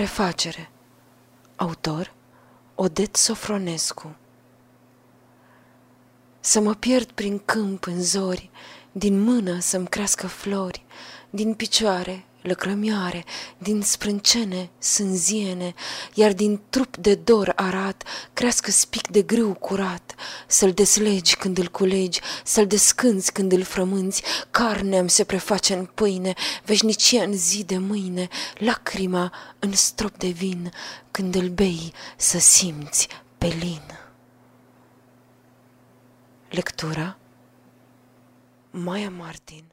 Prefacere. Autor Odet Sofronescu. Să mă pierd prin câmp în zori, din mână să-mi crească flori, din picioare lăcrămioare, din sprâncene sânziene, iar din trup de dor arat crească spic de grâu curat, să-l deslegi când îl culegi, să-l descânzi când îl frămânți, carnea se preface în pâine, veșnicia în zi de mâine, lacrima în strop de vin, când îl bei să simți pe lin. Lectura Maia Martin